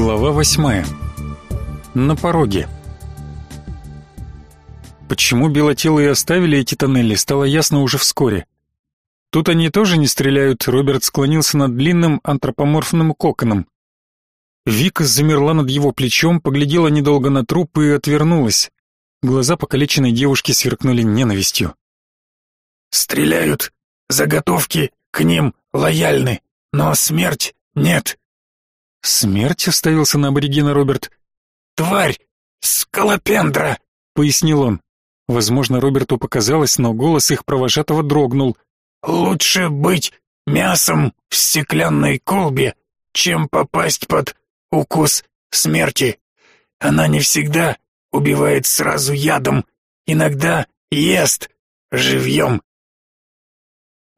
Глава восьмая. На пороге. Почему белотелые оставили эти тоннели, стало ясно уже вскоре. Тут они тоже не стреляют, Роберт склонился над длинным антропоморфным коконом. Вика замерла над его плечом, поглядела недолго на труп и отвернулась. Глаза покалеченной девушки сверкнули ненавистью. «Стреляют, заготовки к ним лояльны, но смерть нет», «Смерть?» — уставился на аборигена Роберт. «Тварь! Скалопендра!» — пояснил он. Возможно, Роберту показалось, но голос их провожатого дрогнул. «Лучше быть мясом в стеклянной колбе, чем попасть под укус смерти. Она не всегда убивает сразу ядом, иногда ест живьем.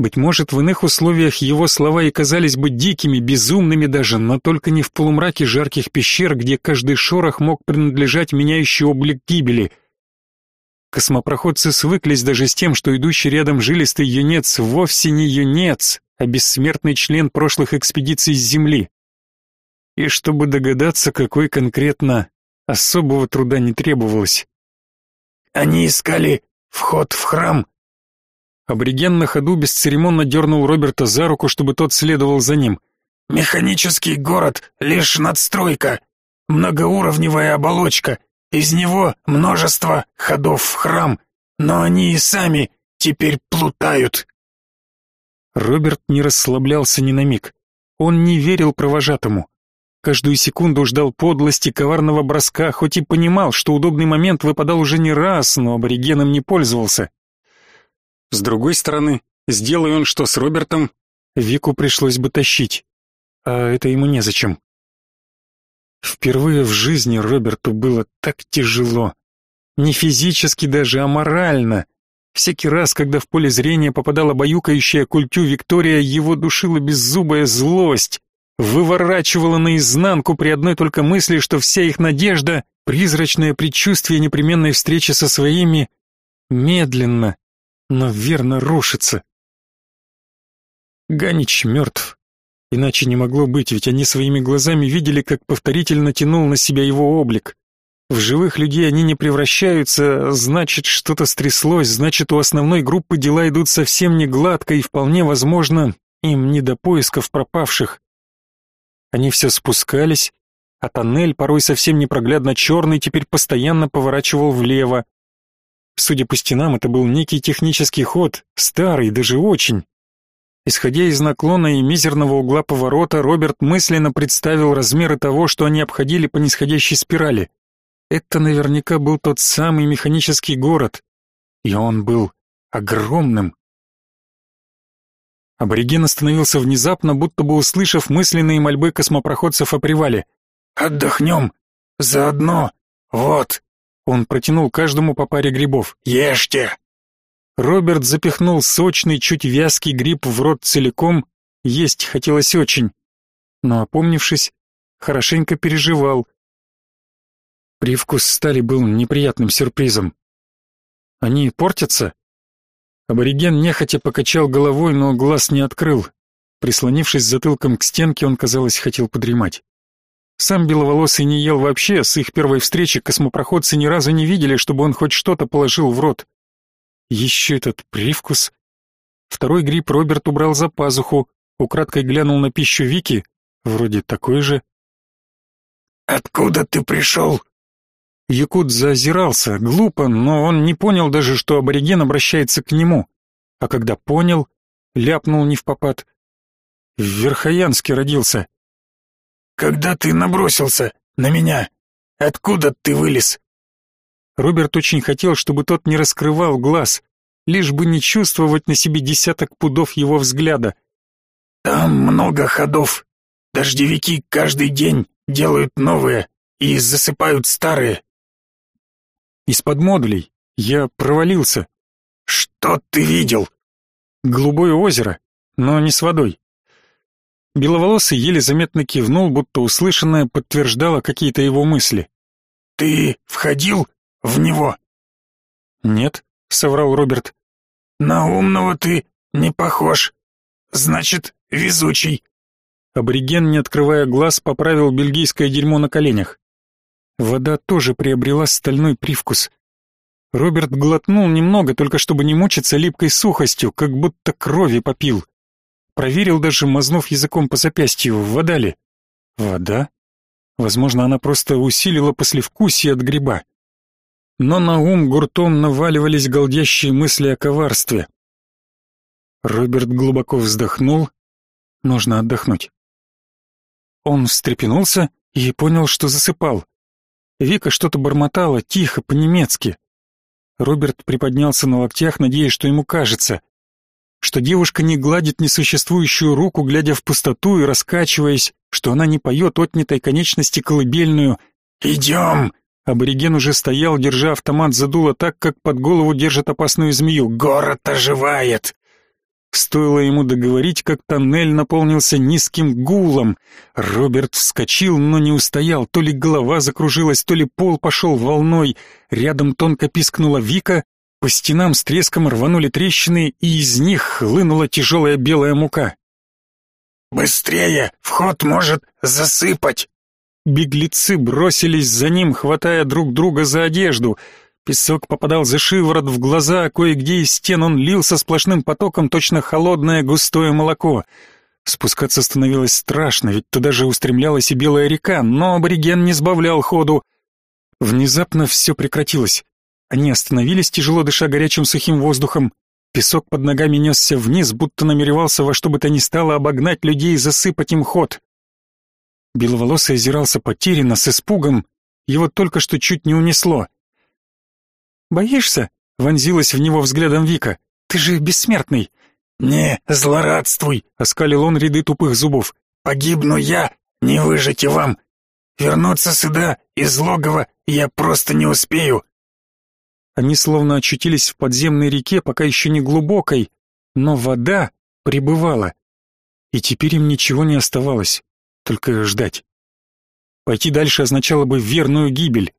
Быть может, в иных условиях его слова и казались бы дикими, безумными даже, но только не в полумраке жарких пещер, где каждый шорох мог принадлежать меняющий облик гибели. Космопроходцы свыклись даже с тем, что идущий рядом жилистый юнец вовсе не юнец, а бессмертный член прошлых экспедиций с Земли. И чтобы догадаться, какой конкретно, особого труда не требовалось. Они искали вход в храм, Абориген на ходу бесцеремонно дернул Роберта за руку, чтобы тот следовал за ним. «Механический город — лишь надстройка, многоуровневая оболочка, из него множество ходов в храм, но они и сами теперь плутают». Роберт не расслаблялся ни на миг. Он не верил провожатому. Каждую секунду ждал подлости коварного броска, хоть и понимал, что удобный момент выпадал уже не раз, но аборигеном не пользовался. С другой стороны, сделай он что с Робертом, Вику пришлось бы тащить. А это ему незачем. Впервые в жизни Роберту было так тяжело. Не физически даже, а морально. Всякий раз, когда в поле зрения попадала баюкающая культю Виктория, его душила беззубая злость, выворачивала наизнанку при одной только мысли, что вся их надежда, призрачное предчувствие непременной встречи со своими, медленно, но верно рушится. Ганич мертв. Иначе не могло быть, ведь они своими глазами видели, как повторительно тянул на себя его облик. В живых людей они не превращаются, значит, что-то стряслось, значит, у основной группы дела идут совсем не гладко и вполне возможно, им не до поисков пропавших. Они все спускались, а тоннель, порой совсем непроглядно черный, теперь постоянно поворачивал влево, Судя по стенам, это был некий технический ход, старый, даже очень. Исходя из наклона и мизерного угла поворота, Роберт мысленно представил размеры того, что они обходили по нисходящей спирали. Это наверняка был тот самый механический город, и он был огромным. Абориген остановился внезапно, будто бы услышав мысленные мольбы космопроходцев о привале. «Отдохнем! Заодно! Вот!» Он протянул каждому по паре грибов. «Ешьте!» Роберт запихнул сочный, чуть вязкий гриб в рот целиком, есть хотелось очень. Но, опомнившись, хорошенько переживал. Привкус стали был неприятным сюрпризом. «Они портятся?» Абориген нехотя покачал головой, но глаз не открыл. Прислонившись затылком к стенке, он, казалось, хотел подремать. Сам Беловолосый не ел вообще, с их первой встречи космопроходцы ни разу не видели, чтобы он хоть что-то положил в рот. Еще этот привкус. Второй гриб Роберт убрал за пазуху, украдкой глянул на пищу Вики, вроде такой же. «Откуда ты пришел?» Якут заозирался, глупо, но он не понял даже, что абориген обращается к нему. А когда понял, ляпнул не в попад. В Верхоянске родился. Когда ты набросился на меня? Откуда ты вылез? Роберт очень хотел, чтобы тот не раскрывал глаз, лишь бы не чувствовать на себе десяток пудов его взгляда. Там много ходов. Дождевики каждый день делают новые и засыпают старые. Из-под модулей я провалился. Что ты видел? Голубое озеро, но не с водой. Беловолосый еле заметно кивнул, будто услышанное подтверждало какие-то его мысли. «Ты входил в него?» «Нет», — соврал Роберт. «На умного ты не похож. Значит, везучий». Абориген, не открывая глаз, поправил бельгийское дерьмо на коленях. Вода тоже приобрела стальной привкус. Роберт глотнул немного, только чтобы не мучиться липкой сухостью, как будто крови попил. Проверил даже, мазнув языком по запястью, вода ли. Вода? Возможно, она просто усилила послевкусие от гриба. Но на ум гуртом наваливались голдящие мысли о коварстве. Роберт глубоко вздохнул. Нужно отдохнуть. Он встрепенулся и понял, что засыпал. Вика что-то бормотала, тихо, по-немецки. Роберт приподнялся на локтях, надеясь, что ему кажется, что девушка не гладит несуществующую руку, глядя в пустоту и раскачиваясь, что она не поет отнятой конечности колыбельную «Идем!». Абориген уже стоял, держа автомат за дуло так, как под голову держит опасную змею. «Город оживает!» Стоило ему договорить, как тоннель наполнился низким гулом. Роберт вскочил, но не устоял. То ли голова закружилась, то ли пол пошел волной. Рядом тонко пискнула Вика. По стенам с треском рванули трещины, и из них хлынула тяжелая белая мука. «Быстрее! Вход может засыпать!» Беглецы бросились за ним, хватая друг друга за одежду — Песок попадал за шиворот в глаза, а кое-где из стен он лился сплошным потоком, точно холодное густое молоко. Спускаться становилось страшно, ведь туда же устремлялась и белая река, но абориген не сбавлял ходу. Внезапно все прекратилось. Они остановились, тяжело дыша горячим сухим воздухом. Песок под ногами несся вниз, будто намеревался во что бы то ни стало обогнать людей и засыпать им ход. Беловолосый озирался потерянно, с испугом. Его только что чуть не унесло. «Боишься?» — вонзилась в него взглядом Вика. «Ты же бессмертный!» «Не злорадствуй!» — оскалил он ряды тупых зубов. «Погибну я, не выжить и вам! Вернуться сюда, из логова, я просто не успею!» Они словно очутились в подземной реке, пока еще не глубокой, но вода прибывала. И теперь им ничего не оставалось, только ждать. Пойти дальше означало бы верную гибель.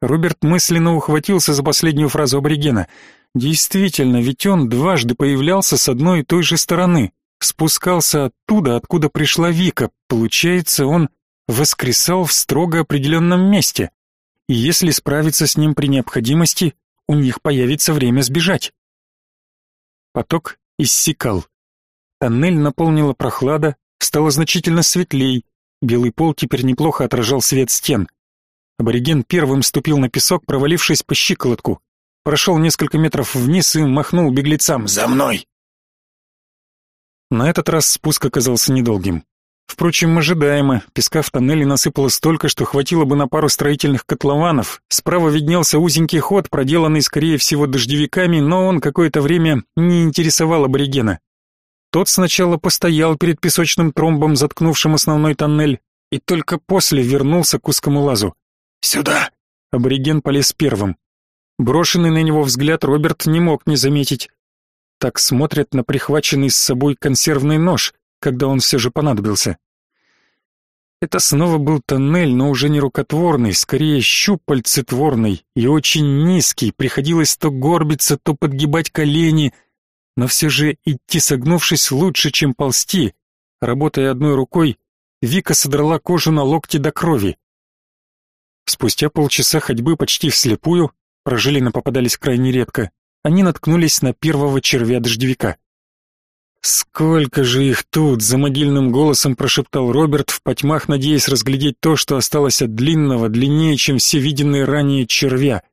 Роберт мысленно ухватился за последнюю фразу аборигена. Действительно, ведь он дважды появлялся с одной и той же стороны, спускался оттуда, откуда пришла Вика. Получается, он воскресал в строго определенном месте. И если справиться с ним при необходимости, у них появится время сбежать. Поток иссякал. Тоннель наполнила прохлада, стало значительно светлей. Белый пол теперь неплохо отражал свет стен. Абориген первым ступил на песок, провалившись по щиколотку. Прошел несколько метров вниз и махнул беглецам «За мной!». На этот раз спуск оказался недолгим. Впрочем, ожидаемо, песка в тоннеле насыпало столько, что хватило бы на пару строительных котлованов. Справа виднелся узенький ход, проделанный, скорее всего, дождевиками, но он какое-то время не интересовал аборигена. Тот сначала постоял перед песочным тромбом, заткнувшим основной тоннель, и только после вернулся к узкому лазу. «Сюда!» Абориген полез первым. Брошенный на него взгляд Роберт не мог не заметить. Так смотрят на прихваченный с собой консервный нож, когда он все же понадобился. Это снова был тоннель, но уже не рукотворный, скорее щупальцетворный и очень низкий, приходилось то горбиться, то подгибать колени, но все же идти согнувшись лучше, чем ползти. Работая одной рукой, Вика содрала кожу на локте до крови. Спустя полчаса ходьбы почти вслепую, прожилины попадались крайне редко, они наткнулись на первого червя-дождевика. «Сколько же их тут!» — за могильным голосом прошептал Роберт, в потьмах надеясь разглядеть то, что осталось от длинного, длиннее, чем все виденные ранее червя.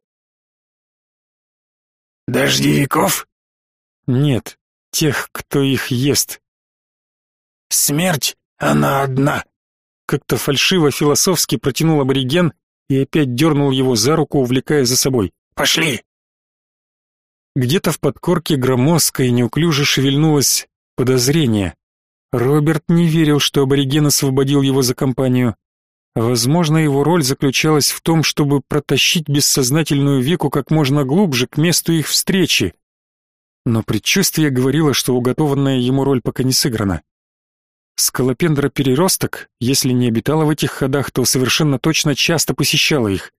«Дождевиков?» «Нет, тех, кто их ест». «Смерть, она одна!» Как-то фальшиво-философски протянул абориген, и опять дернул его за руку, увлекая за собой. «Пошли!» Где-то в подкорке громоздко и неуклюже шевельнулось подозрение. Роберт не верил, что абориген освободил его за компанию. Возможно, его роль заключалась в том, чтобы протащить бессознательную веку как можно глубже к месту их встречи. Но предчувствие говорило, что уготованная ему роль пока не сыграна. Скалопендра-переросток, если не обитала в этих ходах, то совершенно точно часто посещала их.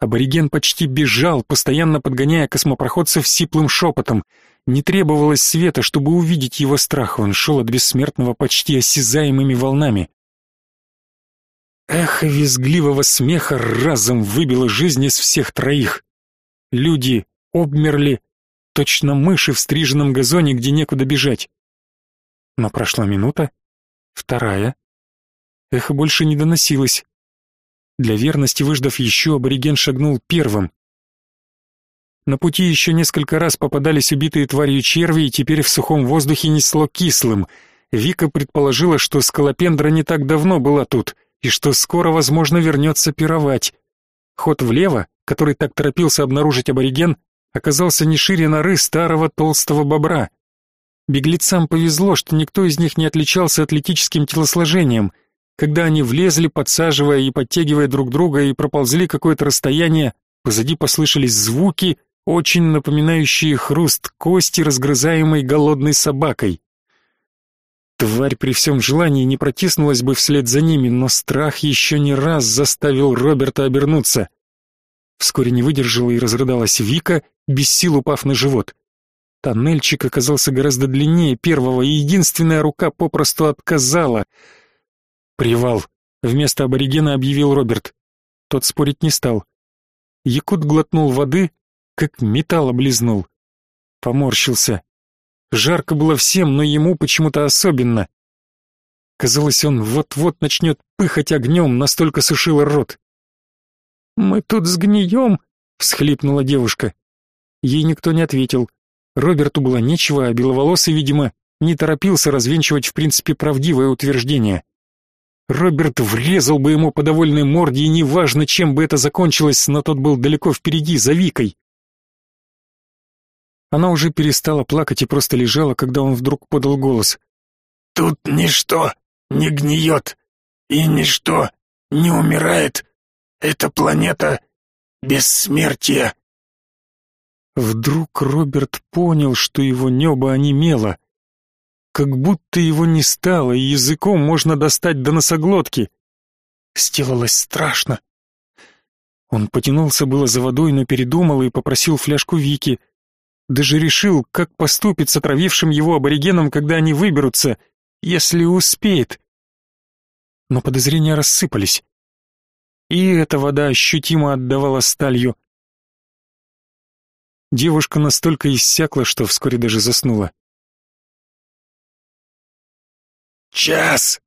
Абориген почти бежал, постоянно подгоняя космопроходцев сиплым шепотом. Не требовалось света, чтобы увидеть его страх, он шел от бессмертного почти осязаемыми волнами. Эхо визгливого смеха разом выбило жизнь из всех троих. Люди обмерли, точно мыши в стриженном газоне, где некуда бежать. Но прошла минута, вторая. Эхо больше не доносилось. Для верности выждав еще, абориген шагнул первым. На пути еще несколько раз попадались убитые тварью черви, и теперь в сухом воздухе несло кислым. Вика предположила, что скалопендра не так давно была тут, и что скоро, возможно, вернется пировать. Ход влево, который так торопился обнаружить абориген, оказался не шире норы старого толстого бобра. Беглецам повезло, что никто из них не отличался атлетическим телосложением. Когда они влезли, подсаживая и подтягивая друг друга, и проползли какое-то расстояние, позади послышались звуки, очень напоминающие хруст кости, разгрызаемой голодной собакой. Тварь при всем желании не протиснулась бы вслед за ними, но страх еще не раз заставил Роберта обернуться. Вскоре не выдержала и разрыдалась Вика, без сил упав на живот. Тоннельчик оказался гораздо длиннее первого, и единственная рука попросту отказала. «Привал», — вместо аборигена объявил Роберт. Тот спорить не стал. Якут глотнул воды, как металл облизнул. Поморщился. Жарко было всем, но ему почему-то особенно. Казалось, он вот-вот начнет пыхать огнем, настолько сушило рот. «Мы тут сгнием!» — всхлипнула девушка. Ей никто не ответил. Роберту было нечего, а беловолосый, видимо, не торопился развенчивать в принципе правдивое утверждение. Роберт врезал бы ему по довольной морде, и неважно, чем бы это закончилось, но тот был далеко впереди, за Викой. Она уже перестала плакать и просто лежала, когда он вдруг подал голос. «Тут ничто не гниет, и ничто не умирает. Эта планета бессмертия». Вдруг Роберт понял, что его небо онемело. Как будто его не стало, и языком можно достать до носоглотки. Сделалось страшно. Он потянулся было за водой, но передумал и попросил фляжку Вики. Даже решил, как поступит с отравившим его аборигеном, когда они выберутся, если успеет. Но подозрения рассыпались. И эта вода ощутимо отдавала сталью. Девушка настолько иссякла, что вскоре даже заснула. «Час!»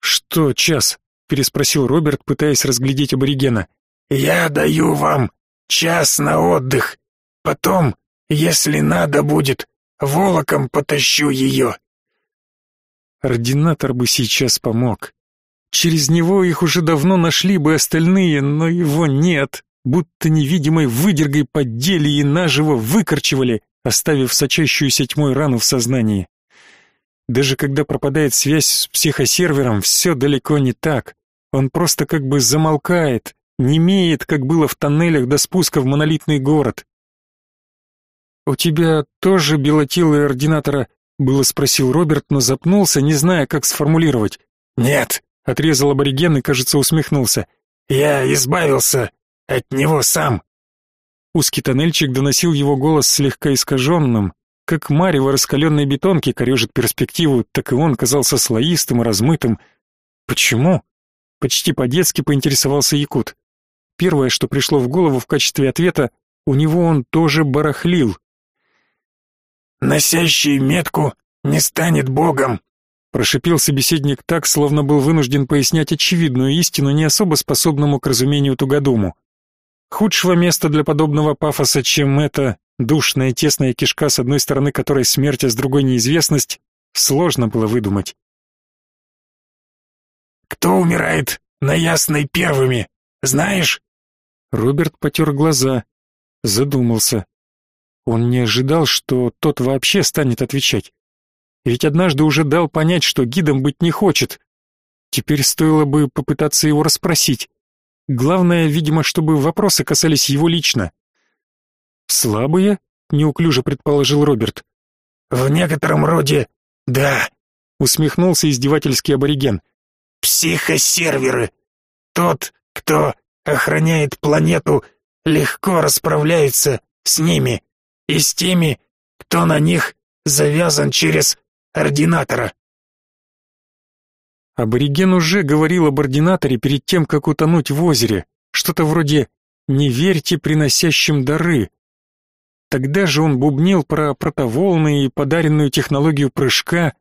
«Что час?» — переспросил Роберт, пытаясь разглядеть аборигена. «Я даю вам час на отдых. Потом если надо будет, волоком потащу ее. Ординатор бы сейчас помог. Через него их уже давно нашли бы остальные, но его нет. Будто невидимой выдергой поддели и наживо выкорчевали, оставив сочащуюся тьмой рану в сознании. Даже когда пропадает связь с психосервером, все далеко не так. Он просто как бы замолкает, немеет, как было в тоннелях до спуска в монолитный город. «У тебя тоже белотилые ординатора?» — было спросил Роберт, но запнулся, не зная, как сформулировать. «Нет», — отрезал абориген и, кажется, усмехнулся. «Я избавился от него сам». Узкий тоннельчик доносил его голос слегка искаженным. Как марево раскаленной бетонки корежит перспективу, так и он казался слоистым и размытым. «Почему?» — почти по-детски поинтересовался Якут. Первое, что пришло в голову в качестве ответа, у него он тоже барахлил. Носящий метку не станет богом, прошипел собеседник так, словно был вынужден пояснять очевидную истину не особо способному к разумению тугодуму. Худшего места для подобного пафоса, чем это душная тесная кишка, с одной стороны которой смерть, а с другой неизвестность, сложно было выдумать. Кто умирает на ясной первыми, знаешь? Роберт потер глаза, задумался. Он не ожидал, что тот вообще станет отвечать. Ведь однажды уже дал понять, что гидом быть не хочет. Теперь стоило бы попытаться его расспросить. Главное, видимо, чтобы вопросы касались его лично. «Слабые?» — неуклюже предположил Роберт. «В некотором роде, да», — усмехнулся издевательский абориген. «Психосерверы. Тот, кто охраняет планету, легко расправляется с ними и с теми, кто на них завязан через ординатора. Абориген уже говорил об ординаторе перед тем, как утонуть в озере. Что-то вроде «не верьте приносящим дары». Тогда же он бубнил про протоволны и подаренную технологию прыжка.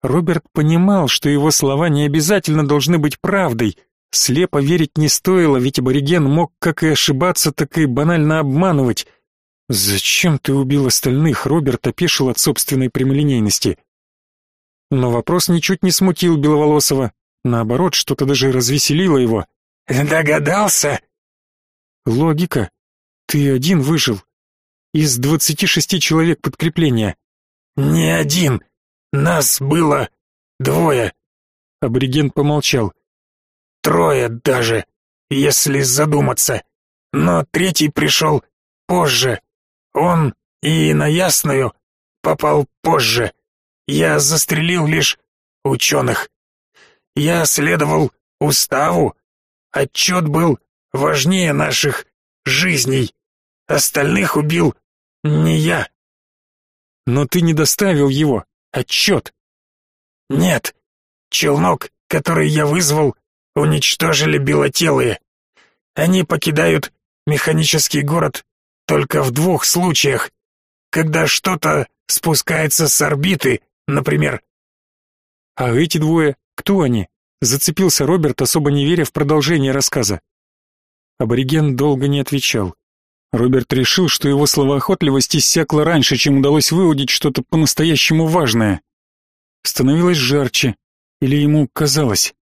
Роберт понимал, что его слова не обязательно должны быть правдой. Слепо верить не стоило, ведь абориген мог как и ошибаться, так и банально обманывать. «Зачем ты убил остальных?» Роберт опешил от собственной прямолинейности. Но вопрос ничуть не смутил Беловолосова. Наоборот, что-то даже развеселило его. «Догадался?» «Логика. Ты один выжил. Из двадцати шести человек подкрепления». «Не один. Нас было двое». Абориген помолчал. «Трое даже, если задуматься. Но третий пришел позже. Он и на Ясную попал позже. Я застрелил лишь ученых. Я следовал уставу. Отчет был важнее наших жизней. Остальных убил не я. Но ты не доставил его. Отчет. Нет. Челнок, который я вызвал, уничтожили белотелые. Они покидают механический город только в двух случаях. Когда что-то спускается с орбиты, например. А эти двое, кто они? Зацепился Роберт, особо не веря в продолжение рассказа. Абориген долго не отвечал. Роберт решил, что его словоохотливость иссякла раньше, чем удалось выудить что-то по-настоящему важное. Становилось жарче, или ему казалось.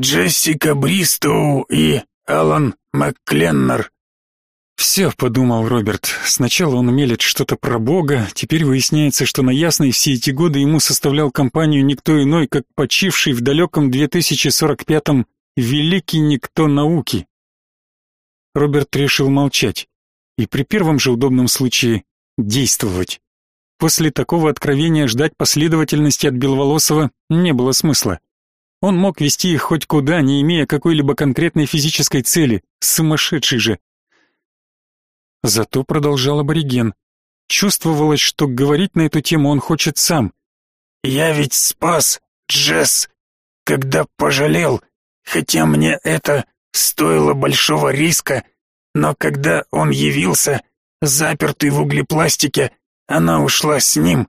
«Джессика Бристоу и Алан МакКленнер», «Все», — подумал Роберт. Сначала он мелет что-то про Бога, теперь выясняется, что на Ясной все эти годы ему составлял компанию никто иной, как почивший в далеком 2045-м великий никто науки. Роберт решил молчать и при первом же удобном случае действовать. После такого откровения ждать последовательности от Беловолосова не было смысла. Он мог вести их хоть куда, не имея какой-либо конкретной физической цели, сумасшедший же. Зато продолжал абориген. Чувствовалось, что говорить на эту тему он хочет сам. «Я ведь спас Джесс, когда пожалел, хотя мне это стоило большого риска, но когда он явился, запертый в углепластике, она ушла с ним».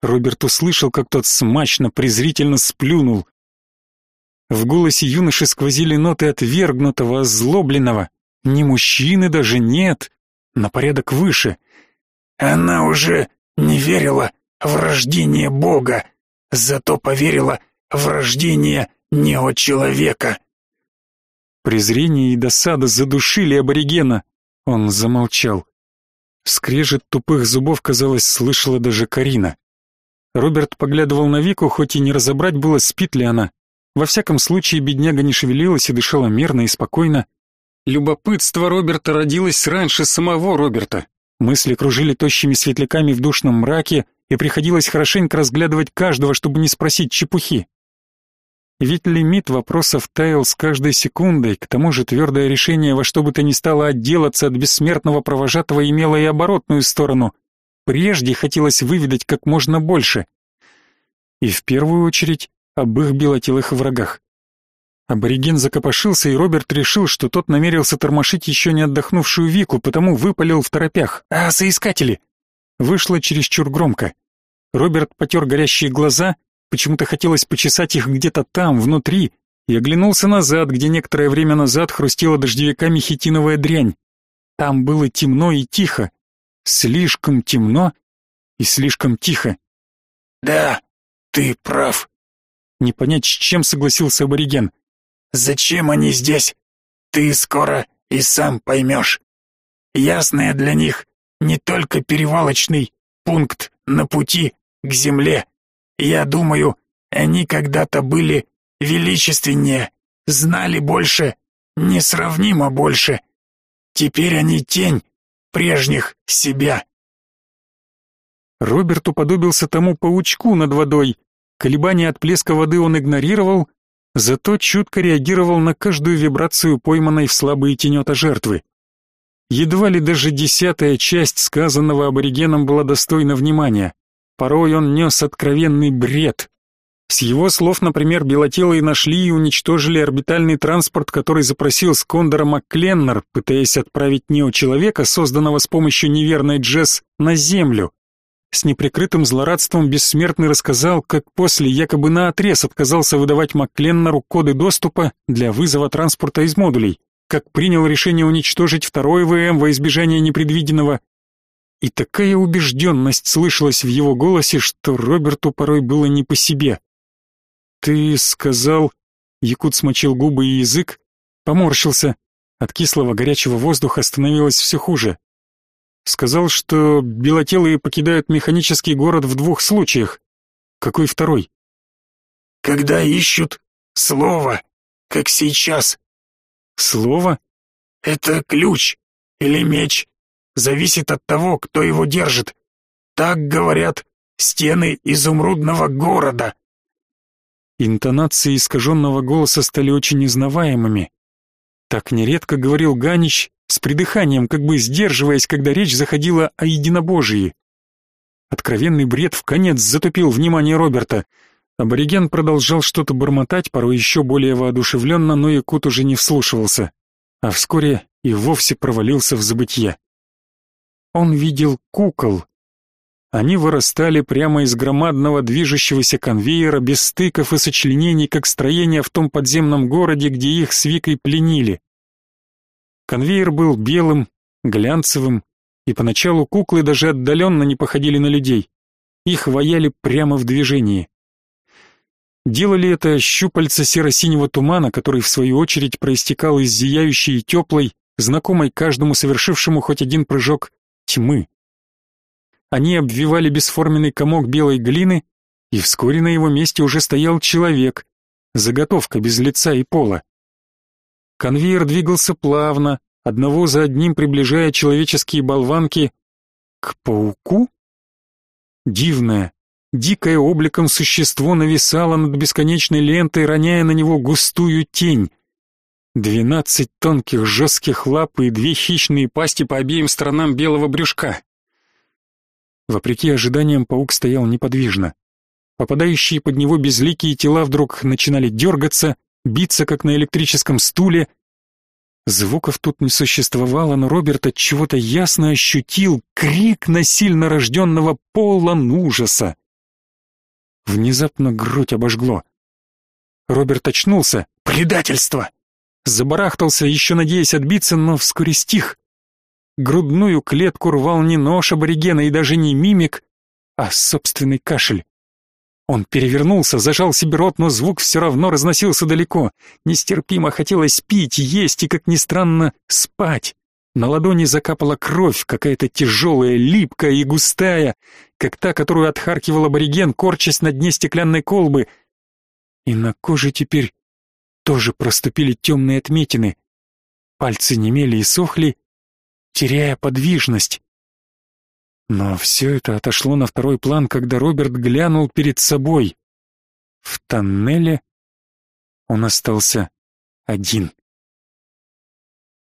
Роберт услышал, как тот смачно, презрительно сплюнул. В голосе юноши сквозили ноты отвергнутого, озлобленного. Ни мужчины даже нет, на порядок выше. Она уже не верила в рождение Бога, зато поверила в рождение неочеловека. Презрение и досада задушили аборигена. Он замолчал. Скрежет тупых зубов, казалось, слышала даже Карина. Роберт поглядывал на Вику, хоть и не разобрать было, спит ли она. Во всяком случае, бедняга не шевелилась и дышала мерно и спокойно. Любопытство Роберта родилось раньше самого Роберта. Мысли кружили тощими светляками в душном мраке, и приходилось хорошенько разглядывать каждого, чтобы не спросить чепухи. Ведь лимит вопросов таял с каждой секундой, к тому же твердое решение во что бы то ни стало отделаться от бессмертного провожатого имело и оборотную сторону. Прежде хотелось выведать как можно больше. И в первую очередь об их белотелых врагах. Абориген закопошился, и Роберт решил, что тот намерился тормошить еще не отдохнувшую Вику, потому выпалил в торопях. «А, соискатели!» Вышло чересчур громко. Роберт потер горящие глаза, почему-то хотелось почесать их где-то там, внутри, и оглянулся назад, где некоторое время назад хрустела дождевиками хитиновая дрянь. Там было темно и тихо. Слишком темно и слишком тихо. «Да, ты прав», не понять, с чем согласился абориген. Зачем они здесь? Ты скоро и сам поймешь. Ясное для них не только перевалочный пункт на пути к земле. Я думаю, они когда-то были величественнее, знали больше, несравнимо больше. Теперь они тень прежних себя. Роберт уподобился тому паучку над водой. Колебания от плеска воды он игнорировал, зато чутко реагировал на каждую вибрацию пойманной в слабые тенета жертвы. Едва ли даже десятая часть сказанного аборигеном была достойна внимания. Порой он нес откровенный бред. С его слов, например, белотелые нашли и уничтожили орбитальный транспорт, который запросил с Кондора МакКленнер, пытаясь отправить неочеловека, созданного с помощью неверной Джесс, на Землю. С неприкрытым злорадством бессмертный рассказал, как после якобы наотрез отказался выдавать МакКленнеру коды доступа для вызова транспорта из модулей, как принял решение уничтожить второй ВМ во избежание непредвиденного, и такая убежденность слышалась в его голосе, что Роберту порой было не по себе. «Ты сказал...» Якут смочил губы и язык, поморщился. От кислого горячего воздуха становилось все хуже. Сказал, что белотелые покидают механический город в двух случаях. Какой второй? Когда ищут слово, как сейчас. Слово? Это ключ или меч. Зависит от того, кто его держит. Так говорят стены изумрудного города. Интонации искаженного голоса стали очень изнаваемыми. Так нередко говорил Ганич, с придыханием, как бы сдерживаясь, когда речь заходила о единобожии. Откровенный бред в конец затупил внимание Роберта. Абориген продолжал что-то бормотать, порой еще более воодушевленно, но Якут уже не вслушивался, а вскоре и вовсе провалился в забытье. Он видел кукол, они вырастали прямо из громадного движущегося конвейера без стыков и сочленений, как строения в том подземном городе, где их с Викой пленили. Конвейер был белым, глянцевым, и поначалу куклы даже отдаленно не походили на людей. Их ваяли прямо в движении. Делали это щупальца серо-синего тумана, который в свою очередь проистекал из зияющей и теплой, знакомой каждому совершившему хоть один прыжок, тьмы. Они обвивали бесформенный комок белой глины, и вскоре на его месте уже стоял человек, заготовка без лица и пола. Конвейер двигался плавно, одного за одним приближая человеческие болванки к пауку. Дивное, дикое обликом существо нависало над бесконечной лентой, роняя на него густую тень. Двенадцать тонких жестких лап и две хищные пасти по обеим сторонам белого брюшка. Вопреки ожиданиям паук стоял неподвижно. Попадающие под него безликие тела вдруг начинали дергаться, биться, как на электрическом стуле. Звуков тут не существовало, но Роберт от чего-то ясно ощутил крик насильно рожденного полон ужаса. Внезапно грудь обожгло. Роберт очнулся. «Предательство!» Забарахтался, еще надеясь отбиться, но вскоре стих. Грудную клетку рвал не нож аборигена и даже не мимик, а собственный кашель. Он перевернулся, зажал себе рот, но звук все равно разносился далеко. Нестерпимо хотелось пить, есть и, как ни странно, спать. На ладони закапала кровь, какая-то тяжелая, липкая и густая, как та, которую отхаркивал абориген, корчась на дне стеклянной колбы. И на коже теперь тоже проступили темные отметины. Пальцы немели и сохли, теряя подвижность. Но все это отошло на второй план, когда Роберт глянул перед собой. В тоннеле он остался один.